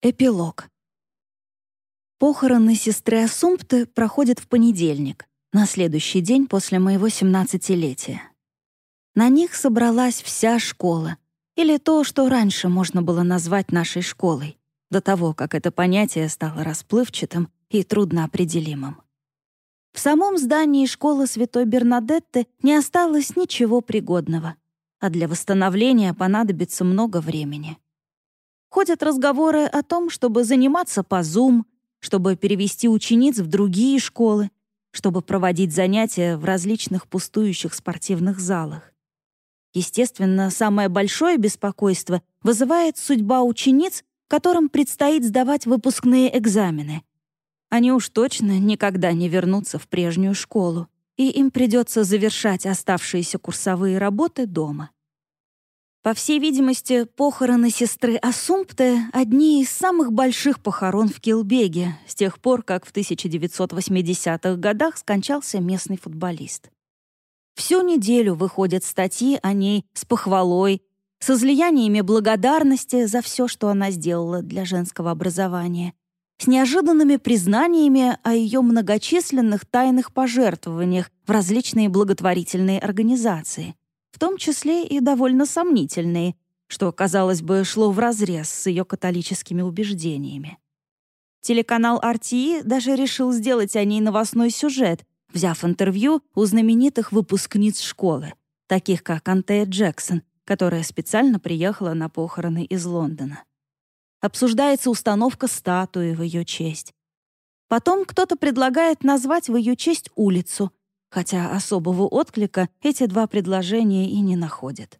Эпилог. Похороны сестры Асумпты проходят в понедельник, на следующий день после моего 17-летия. На них собралась вся школа, или то, что раньше можно было назвать нашей школой, до того, как это понятие стало расплывчатым и трудноопределимым. В самом здании школы Святой Бернадетты не осталось ничего пригодного, а для восстановления понадобится много времени. Ходят разговоры о том, чтобы заниматься по Zoom, чтобы перевести учениц в другие школы, чтобы проводить занятия в различных пустующих спортивных залах. Естественно, самое большое беспокойство вызывает судьба учениц, которым предстоит сдавать выпускные экзамены. Они уж точно никогда не вернутся в прежнюю школу, и им придется завершать оставшиеся курсовые работы дома. По всей видимости, похороны сестры Асумпте — одни из самых больших похорон в Килбеге с тех пор, как в 1980-х годах скончался местный футболист. Всю неделю выходят статьи о ней с похвалой, с излияниями благодарности за все, что она сделала для женского образования, с неожиданными признаниями о ее многочисленных тайных пожертвованиях в различные благотворительные организации — в том числе и довольно сомнительные, что, казалось бы, шло вразрез с ее католическими убеждениями. Телеканал RTE даже решил сделать о ней новостной сюжет, взяв интервью у знаменитых выпускниц школы, таких как Антея Джексон, которая специально приехала на похороны из Лондона. Обсуждается установка статуи в ее честь. Потом кто-то предлагает назвать в ее честь улицу, хотя особого отклика эти два предложения и не находят.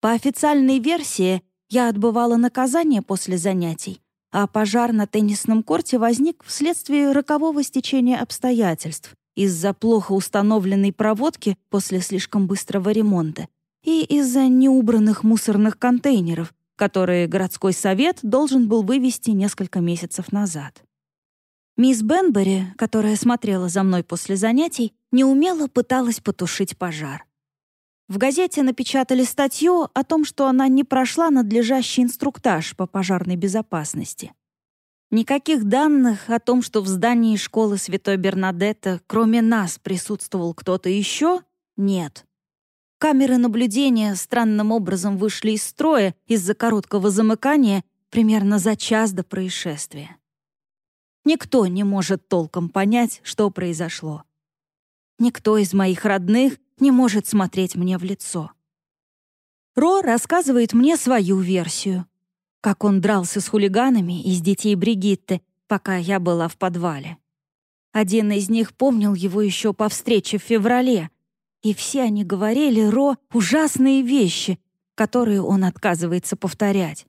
По официальной версии, я отбывала наказание после занятий, а пожар на теннисном корте возник вследствие рокового стечения обстоятельств из-за плохо установленной проводки после слишком быстрого ремонта и из-за неубранных мусорных контейнеров, которые городской совет должен был вывести несколько месяцев назад. Мисс Бенбери, которая смотрела за мной после занятий, неумело пыталась потушить пожар. В газете напечатали статью о том, что она не прошла надлежащий инструктаж по пожарной безопасности. Никаких данных о том, что в здании школы Святой Бернадетта кроме нас присутствовал кто-то еще, нет. Камеры наблюдения странным образом вышли из строя из-за короткого замыкания примерно за час до происшествия. Никто не может толком понять, что произошло. Никто из моих родных не может смотреть мне в лицо. Ро рассказывает мне свою версию. Как он дрался с хулиганами из детей Бригитты, пока я была в подвале. Один из них помнил его еще по встрече в феврале, и все они говорили Ро ужасные вещи, которые он отказывается повторять.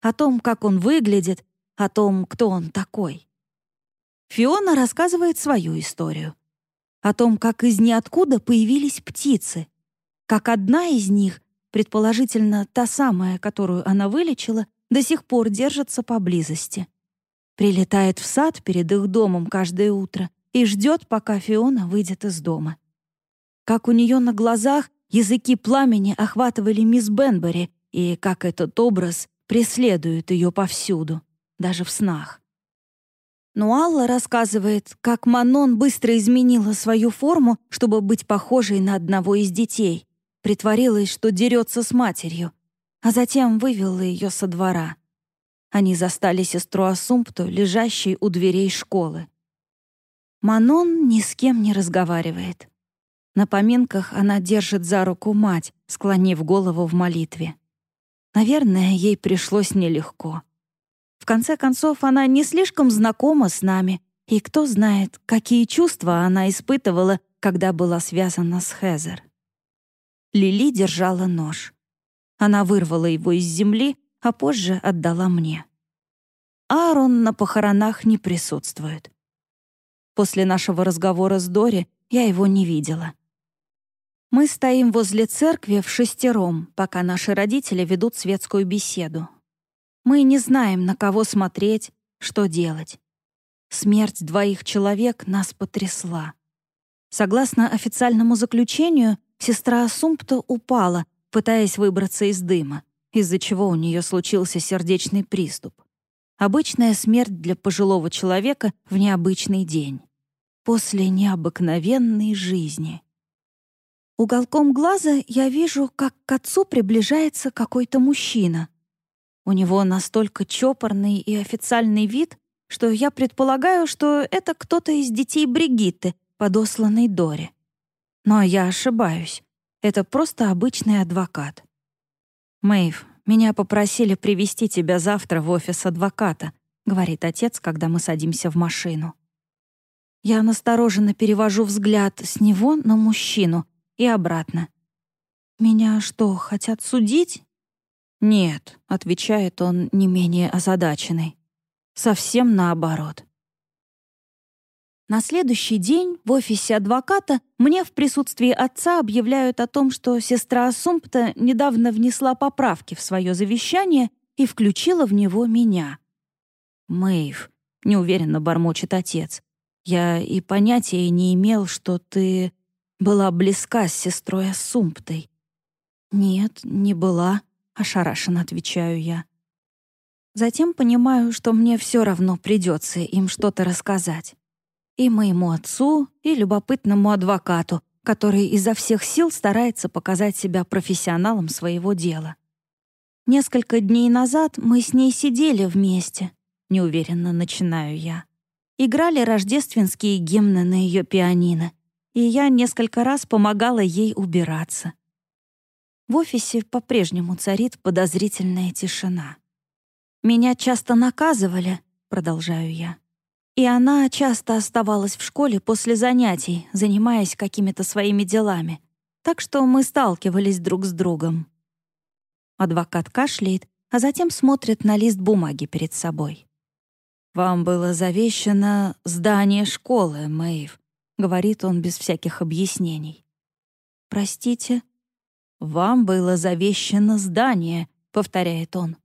О том, как он выглядит, о том, кто он такой. Фиона рассказывает свою историю. О том, как из ниоткуда появились птицы. Как одна из них, предположительно та самая, которую она вылечила, до сих пор держится поблизости. Прилетает в сад перед их домом каждое утро и ждет, пока Фиона выйдет из дома. Как у нее на глазах языки пламени охватывали мисс Бенбери, и как этот образ преследует ее повсюду, даже в снах. Но Алла рассказывает, как Манон быстро изменила свою форму, чтобы быть похожей на одного из детей. Притворилась, что дерется с матерью, а затем вывела ее со двора. Они застали сестру Асумпту, лежащей у дверей школы. Манон ни с кем не разговаривает. На поминках она держит за руку мать, склонив голову в молитве. Наверное, ей пришлось нелегко. В конце концов, она не слишком знакома с нами, и кто знает, какие чувства она испытывала, когда была связана с Хезер. Лили держала нож. Она вырвала его из земли, а позже отдала мне. Аарон на похоронах не присутствует. После нашего разговора с Дори я его не видела. Мы стоим возле церкви в шестером, пока наши родители ведут светскую беседу, мы не знаем, на кого смотреть, что делать. Смерть двоих человек нас потрясла. Согласно официальному заключению, сестра Сумпта упала, пытаясь выбраться из дыма, из-за чего у нее случился сердечный приступ. Обычная смерть для пожилого человека в необычный день. После необыкновенной жизни. Уголком глаза я вижу, как к отцу приближается какой-то мужчина. У него настолько чопорный и официальный вид, что я предполагаю, что это кто-то из детей Бригитты, подосланный Доре. Но я ошибаюсь. Это просто обычный адвокат. «Мэйв, меня попросили привести тебя завтра в офис адвоката», говорит отец, когда мы садимся в машину. Я настороженно перевожу взгляд с него на мужчину и обратно. «Меня что, хотят судить?» «Нет», — отвечает он не менее озадаченный. «Совсем наоборот. На следующий день в офисе адвоката мне в присутствии отца объявляют о том, что сестра Асумпта недавно внесла поправки в свое завещание и включила в него меня. «Мэйв», — неуверенно бормочет отец, «я и понятия не имел, что ты была близка с сестрой Асумптой». «Нет, не была», — ошарашенно отвечаю я. Затем понимаю, что мне все равно придется им что-то рассказать и моему отцу, и любопытному адвокату, который изо всех сил старается показать себя профессионалом своего дела. Несколько дней назад мы с ней сидели вместе, неуверенно начинаю я. Играли рождественские гимны на ее пианино, и я несколько раз помогала ей убираться. В офисе по-прежнему царит подозрительная тишина. «Меня часто наказывали», — продолжаю я. И она часто оставалась в школе после занятий, занимаясь какими-то своими делами. Так что мы сталкивались друг с другом. Адвокат кашляет, а затем смотрит на лист бумаги перед собой. «Вам было завещано здание школы, Мэйв», — говорит он без всяких объяснений. «Простите?» «Вам было завещано здание», — повторяет он.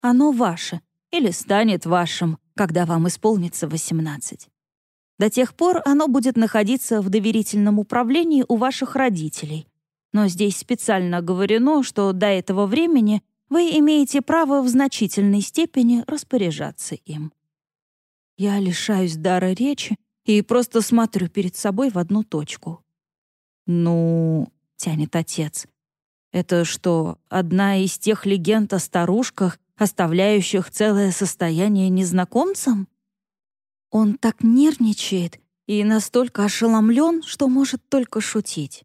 «Оно ваше или станет вашим, когда вам исполнится 18. До тех пор оно будет находиться в доверительном управлении у ваших родителей. Но здесь специально оговорено, что до этого времени вы имеете право в значительной степени распоряжаться им. Я лишаюсь дара речи и просто смотрю перед собой в одну точку. «Ну...» — тянет отец. «Это что, одна из тех легенд о старушках, оставляющих целое состояние незнакомцам? Он так нервничает и настолько ошеломлен, что может только шутить.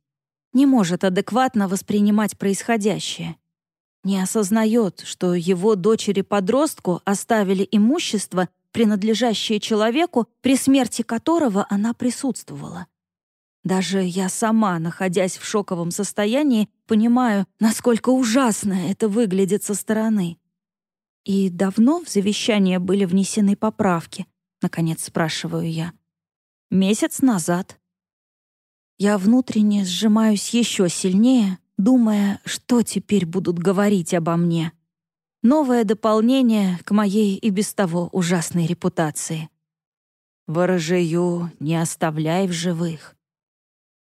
Не может адекватно воспринимать происходящее. Не осознает, что его дочери-подростку оставили имущество, принадлежащее человеку, при смерти которого она присутствовала. Даже я сама, находясь в шоковом состоянии, понимаю, насколько ужасно это выглядит со стороны. «И давно в завещание были внесены поправки?» — наконец спрашиваю я. «Месяц назад». Я внутренне сжимаюсь еще сильнее, думая, что теперь будут говорить обо мне. Новое дополнение к моей и без того ужасной репутации. «Ворожею не оставляй в живых».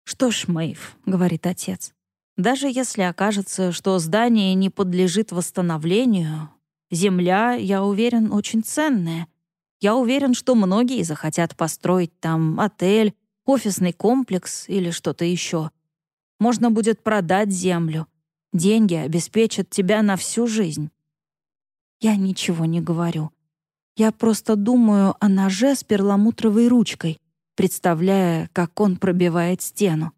«Что ж, Мэйв», — говорит отец, — «даже если окажется, что здание не подлежит восстановлению, Земля, я уверен, очень ценная. Я уверен, что многие захотят построить там отель, офисный комплекс или что-то еще. Можно будет продать землю. Деньги обеспечат тебя на всю жизнь. Я ничего не говорю. Я просто думаю о ноже с перламутровой ручкой, представляя, как он пробивает стену.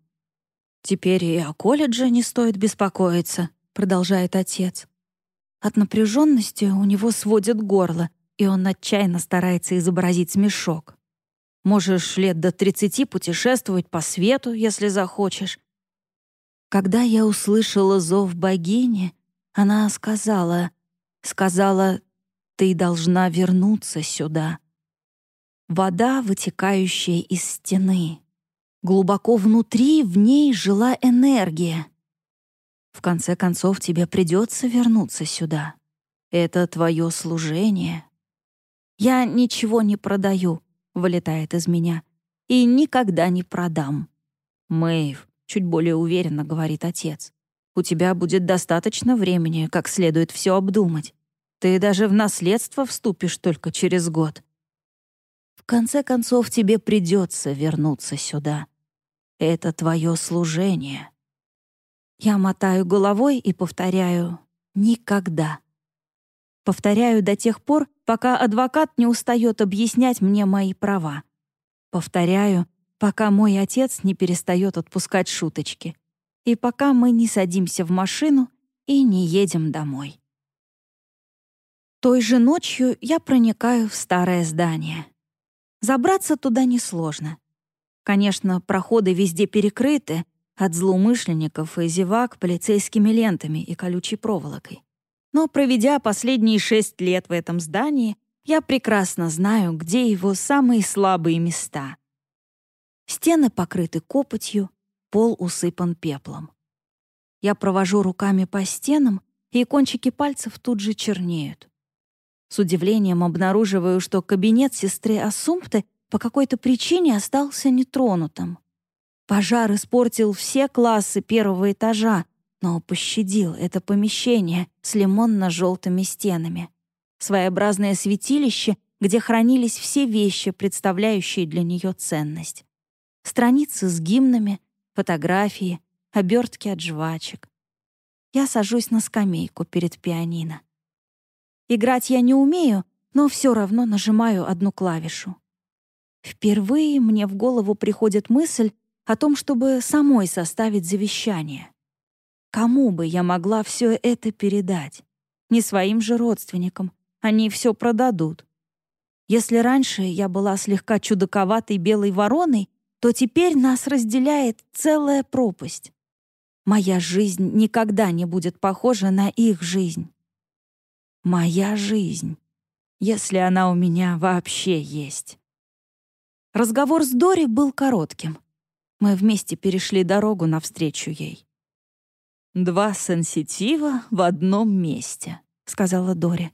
«Теперь и о колледже не стоит беспокоиться», — продолжает отец. От напряженности у него сводит горло, и он отчаянно старается изобразить смешок. Можешь лет до тридцати путешествовать по свету, если захочешь. Когда я услышала зов богини, она сказала, сказала, ты должна вернуться сюда. Вода, вытекающая из стены. Глубоко внутри в ней жила энергия. В конце концов, тебе придется вернуться сюда. Это твое служение. Я ничего не продаю, вылетает из меня, и никогда не продам. Мэйв, чуть более уверенно говорит отец. У тебя будет достаточно времени, как следует все обдумать. Ты даже в наследство вступишь только через год. В конце концов, тебе придется вернуться сюда. Это твое служение. Я мотаю головой и повторяю «никогда». Повторяю до тех пор, пока адвокат не устает объяснять мне мои права. Повторяю, пока мой отец не перестает отпускать шуточки. И пока мы не садимся в машину и не едем домой. Той же ночью я проникаю в старое здание. Забраться туда несложно. Конечно, проходы везде перекрыты, от злоумышленников и зевак полицейскими лентами и колючей проволокой. Но проведя последние шесть лет в этом здании, я прекрасно знаю, где его самые слабые места. Стены покрыты копотью, пол усыпан пеплом. Я провожу руками по стенам, и кончики пальцев тут же чернеют. С удивлением обнаруживаю, что кабинет сестры Асумпты по какой-то причине остался нетронутым. Пожар испортил все классы первого этажа, но пощадил это помещение с лимонно-желтыми стенами. Своеобразное святилище, где хранились все вещи, представляющие для нее ценность. Страницы с гимнами, фотографии, обертки от жвачек. Я сажусь на скамейку перед пианино. Играть я не умею, но все равно нажимаю одну клавишу. Впервые мне в голову приходит мысль о том, чтобы самой составить завещание. Кому бы я могла все это передать? Не своим же родственникам. Они все продадут. Если раньше я была слегка чудаковатой белой вороной, то теперь нас разделяет целая пропасть. Моя жизнь никогда не будет похожа на их жизнь. Моя жизнь, если она у меня вообще есть. Разговор с Дори был коротким. Мы вместе перешли дорогу навстречу ей. «Два сенситива в одном месте», — сказала Дори.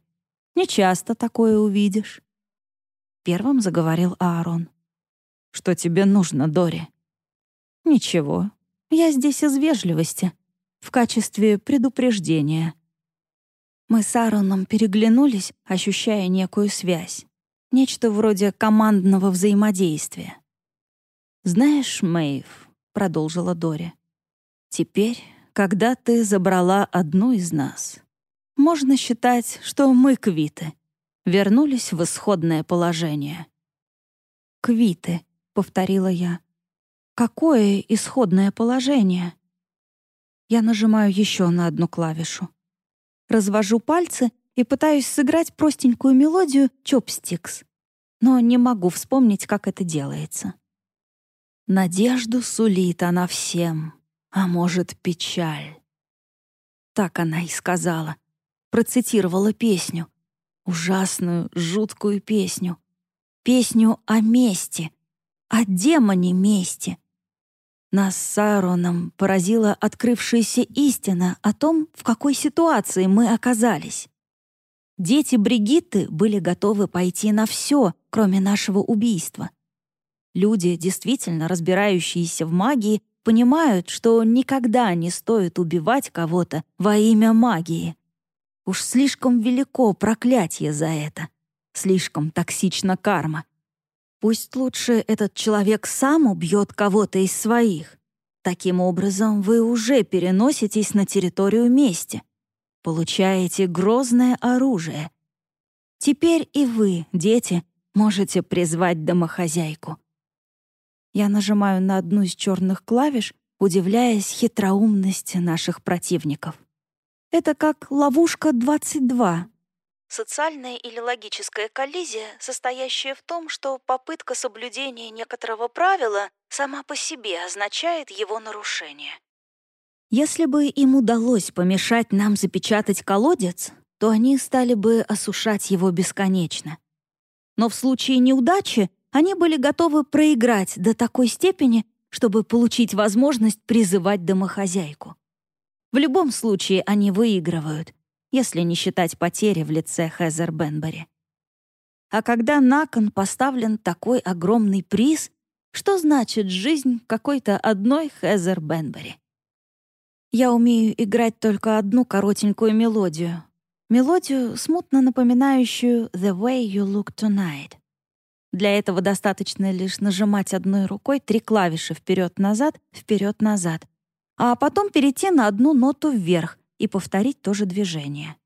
«Не часто такое увидишь». Первым заговорил Аарон. «Что тебе нужно, Дори?» «Ничего. Я здесь из вежливости, в качестве предупреждения», мы с Аароном переглянулись, ощущая некую связь. Нечто вроде командного взаимодействия. «Знаешь, Мэйв», — продолжила Дори, «теперь, когда ты забрала одну из нас, можно считать, что мы квиты, вернулись в исходное положение». «Квиты», — повторила я. «Какое исходное положение?» Я нажимаю еще на одну клавишу развожу пальцы и пытаюсь сыграть простенькую мелодию «Чопстикс», но не могу вспомнить, как это делается. Надежду сулит она всем, а может, печаль. Так она и сказала. Процитировала песню. Ужасную, жуткую песню. Песню о мести, о демоне мести — нас с Аароном поразила открывшаяся истина о том, в какой ситуации мы оказались. Дети Бригитты были готовы пойти на все, кроме нашего убийства. Люди, действительно разбирающиеся в магии, понимают, что никогда не стоит убивать кого-то во имя магии. Уж слишком велико проклятие за это. Слишком токсична карма. Пусть лучше этот человек сам убьет кого-то из своих. Таким образом, вы уже переноситесь на территорию мести. Получаете грозное оружие. Теперь и вы, дети, можете призвать домохозяйку. Я нажимаю на одну из черных клавиш, удивляясь хитроумности наших противников. Это как ловушка 22, Социальная или логическая коллизия, состоящая в том, что попытка соблюдения некоторого правила сама по себе означает его нарушение. Если бы им удалось помешать нам запечатать колодец, то они стали бы осушать его бесконечно. Но в случае неудачи они были готовы проиграть до такой степени, чтобы получить возможность призывать домохозяйку. В любом случае они выигрывают — если не считать потери в лице Хезер Бенбери. А когда на кон поставлен такой огромный приз, что значит жизнь какой-то одной Хезер Бенбери? Я умею играть только одну коротенькую мелодию. Мелодию, смутно напоминающую «The way you look tonight». Для этого достаточно лишь нажимать одной рукой три клавиши вперед-назад, вперед-назад, а потом перейти на одну ноту вверх и повторить то же движение.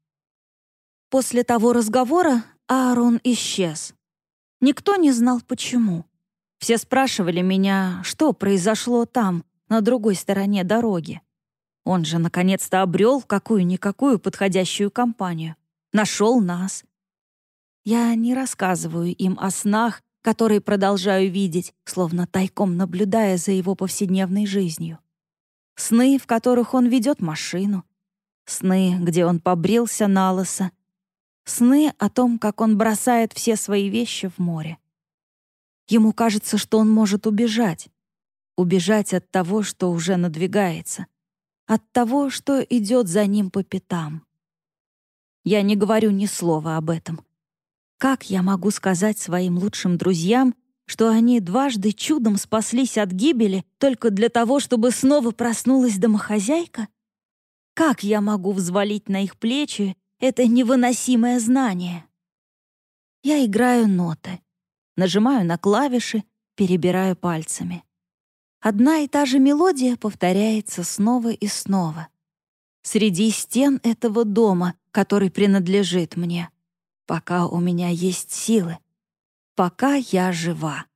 После того разговора Аарон исчез. Никто не знал, почему. Все спрашивали меня, что произошло там, на другой стороне дороги. Он же наконец-то обрел какую-никакую подходящую компанию. Нашел нас. Я не рассказываю им о снах, которые продолжаю видеть, словно тайком наблюдая за его повседневной жизнью. Сны, в которых он ведет машину. Сны, где он побрился на лысо. Сны о том, как он бросает все свои вещи в море. Ему кажется, что он может убежать. Убежать от того, что уже надвигается. От того, что идет за ним по пятам. Я не говорю ни слова об этом. Как я могу сказать своим лучшим друзьям, что они дважды чудом спаслись от гибели только для того, чтобы снова проснулась домохозяйка? Как я могу взвалить на их плечи это невыносимое знание? Я играю ноты, нажимаю на клавиши, перебираю пальцами. Одна и та же мелодия повторяется снова и снова. Среди стен этого дома, который принадлежит мне — пока у меня есть силы, пока я жива.